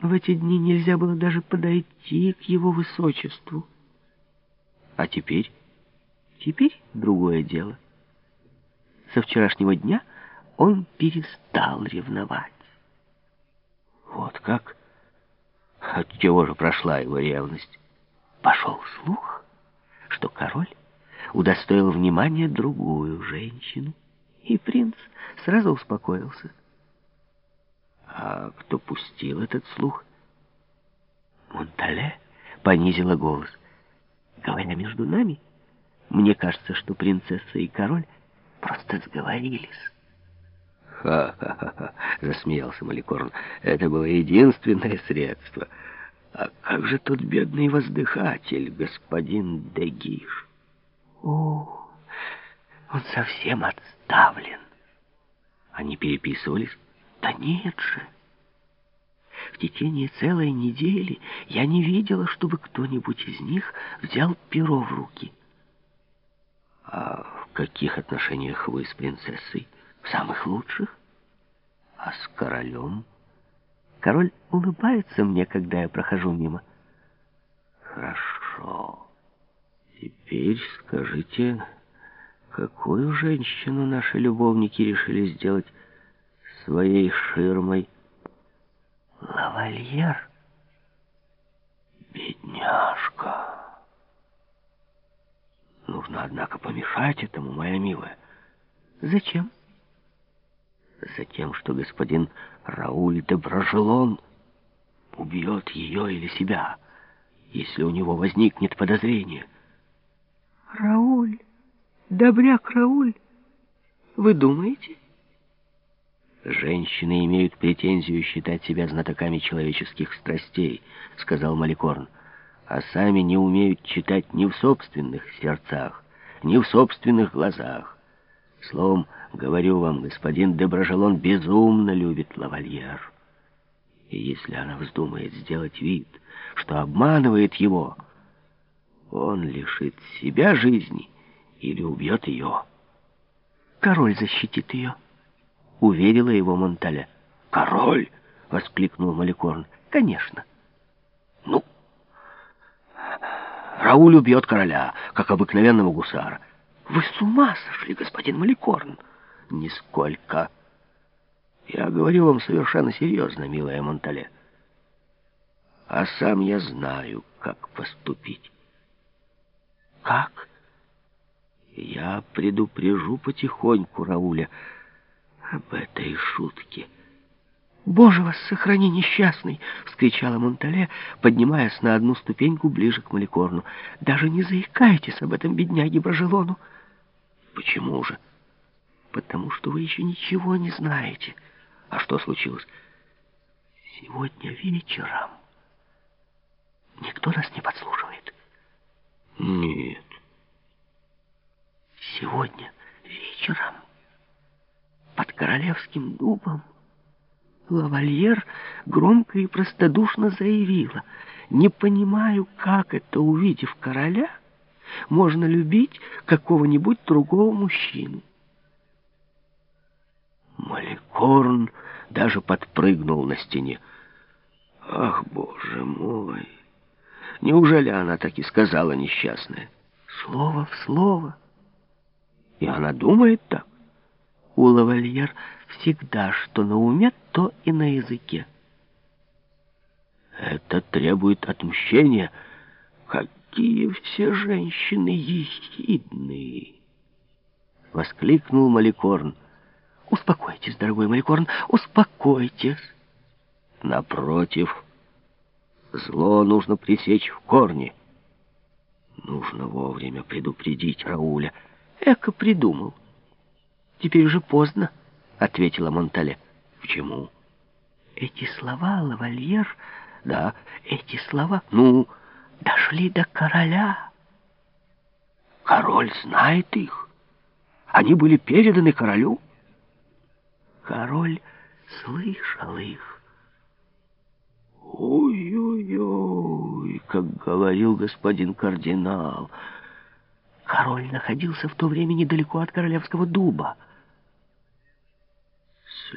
В эти дни нельзя было даже подойти к его высочеству. А теперь? Теперь другое дело. Со вчерашнего дня он перестал ревновать. Вот как? От чего же прошла его ревность? Пошел слух, что король удостоил внимания другую женщину, и принц сразу успокоился. Кто пустил этот слух? Монтале понизила голос. Говоря между нами, мне кажется, что принцесса и король просто сговорились. «Ха-ха-ха!» — засмеялся Маликорн. «Это было единственное средство. А как же тот бедный воздыхатель, господин Дегиш?» «О, он совсем отставлен!» Они переписывались? Да нет же! В течение целой недели я не видела, чтобы кто-нибудь из них взял перо в руки. А в каких отношениях вы с принцессой? В самых лучших. А с королем? Король улыбается мне, когда я прохожу мимо. Хорошо. Теперь скажите, какую женщину наши любовники решили сделать своей ширмой? Лавальер. Бедняжка. Нужно, однако, помешать этому, моя милая. Зачем? Затем, что господин Рауль де Брожелон убьет ее или себя, если у него возникнет подозрение. Рауль, добряк Рауль, вы думаете? Женщины имеют претензию считать себя знатоками человеческих страстей, сказал Маликорн, а сами не умеют читать ни в собственных сердцах, ни в собственных глазах. Словом, говорю вам, господин Деброжелон безумно любит лавальер. И если она вздумает сделать вид, что обманывает его, он лишит себя жизни или убьет ее. Король защитит ее уверила его Монтале. «Король!» — воскликнул Маликорн. «Конечно». «Ну, Рауль убьет короля, как обыкновенного гусара». «Вы с ума сошли, господин Маликорн?» «Нисколько. Я говорю вам совершенно серьезно, милая Монтале. А сам я знаю, как поступить». «Как?» «Я предупрежу потихоньку Рауля» об этой шутке. «Боже вас, сохрани, несчастный!» — вскричала Монтале, поднимаясь на одну ступеньку ближе к Маликорну. «Даже не заикайтесь об этом бедняге Брожелону!» «Почему же?» «Потому что вы еще ничего не знаете. А что случилось?» «Сегодня вечером никто нас не подслушивает?» «Нет». «Сегодня вечером...» королевским дубом, лавальер громко и простодушно заявила, «Не понимаю, как это, увидев короля, можно любить какого-нибудь другого мужчину». Маликорн даже подпрыгнул на стене. «Ах, боже мой! Неужели она так и сказала, несчастная?» «Слово в слово. И она думает так?» У лавальер всегда что на уме, то и на языке. Это требует отмщения. Какие все женщины ехидные! Воскликнул Маликорн. Успокойтесь, дорогой Маликорн, успокойтесь. Напротив, зло нужно пресечь в корне. Нужно вовремя предупредить Рауля. Эко придумал. «Теперь уже поздно», — ответила Монтале. «Почему?» «Эти слова, лавальер...» «Да, эти слова...» «Ну?» «Дошли до короля». «Король знает их. Они были переданы королю». «Король слышал их». «Ой-ой-ой, как говорил господин кардинал...» Король находился в то время недалеко от королевского дуба.